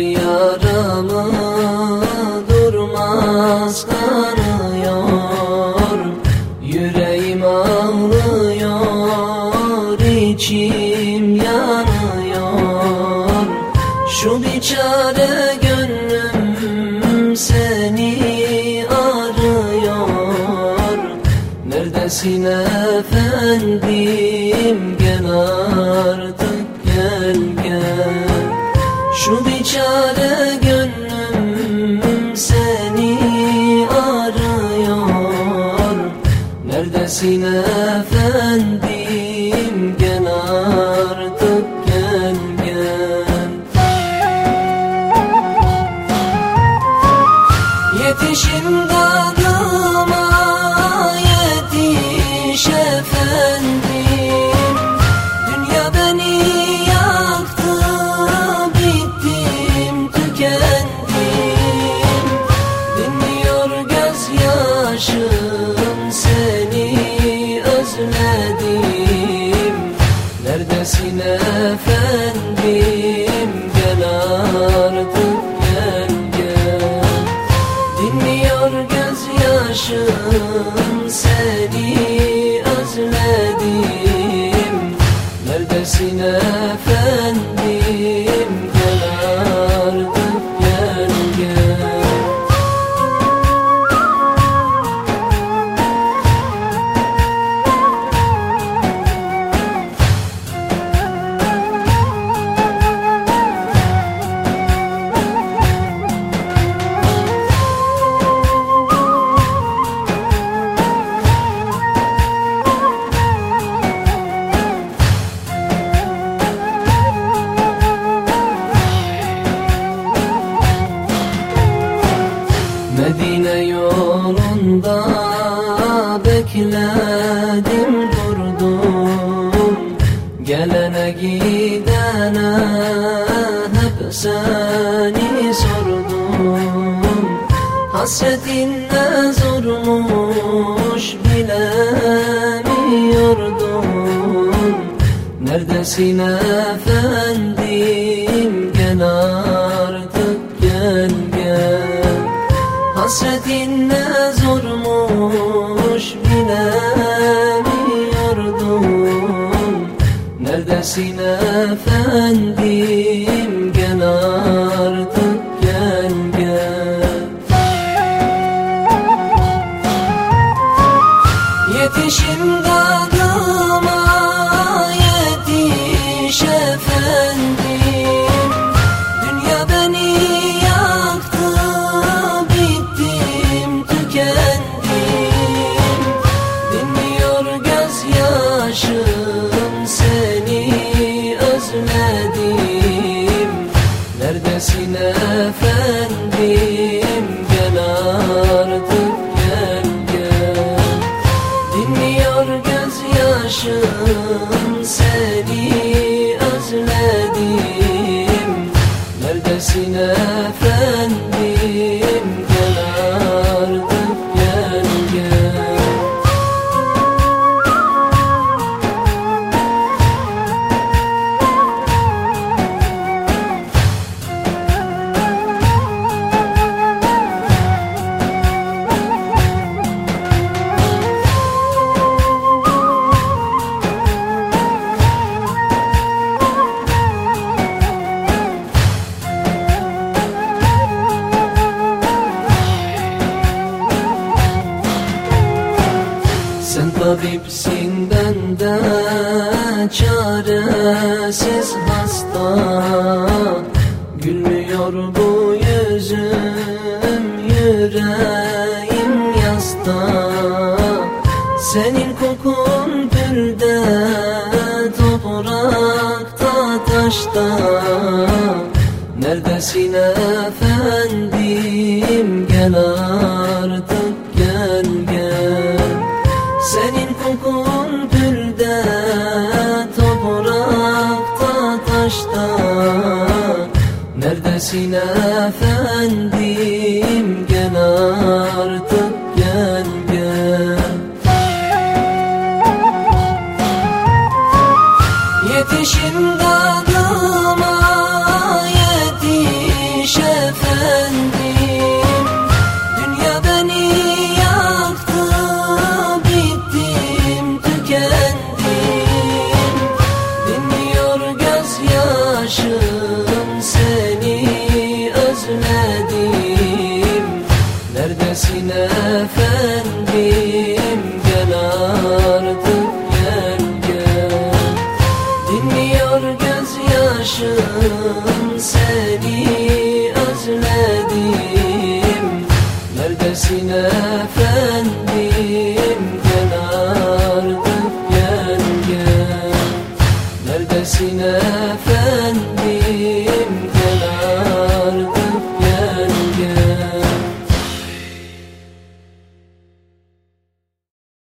Yaramı durmaz kanıyor. Yüreğim ağlıyor içim yanıyor. Şu biçare gönlüm seni arıyor. Neredesin efendim? Gel artık gel şu biçare gönlüm seni arıyor. Neredesin efendim? Gel artık Neredesin efendim gel artık gel gel. Dinmiyor gözyaşım seni özledim Neredesin efendim bekledim durdum. Gelene gidene hep seni sordum. Hasretin ne zormuş bilemiyordum. Neredesin efendim? Gel artık gel gel gözyaşım seni özledim. Neredesin efendim? Gel artık gel gel. Dinmiyor gözyaşım seni özledim. Neredesin efendim tabipsin bende çaresiz hasta Gülmüyor bu yüzüm yüreğim yasta Senin kokun pürde toprakta taşta. Neredesin efendim? Gel senin kokun pürde toprakta taşta. Neredesin efendim gözyaşım seni özledim. Neredesin efendim? Gel artık gel gel Neredesin efendim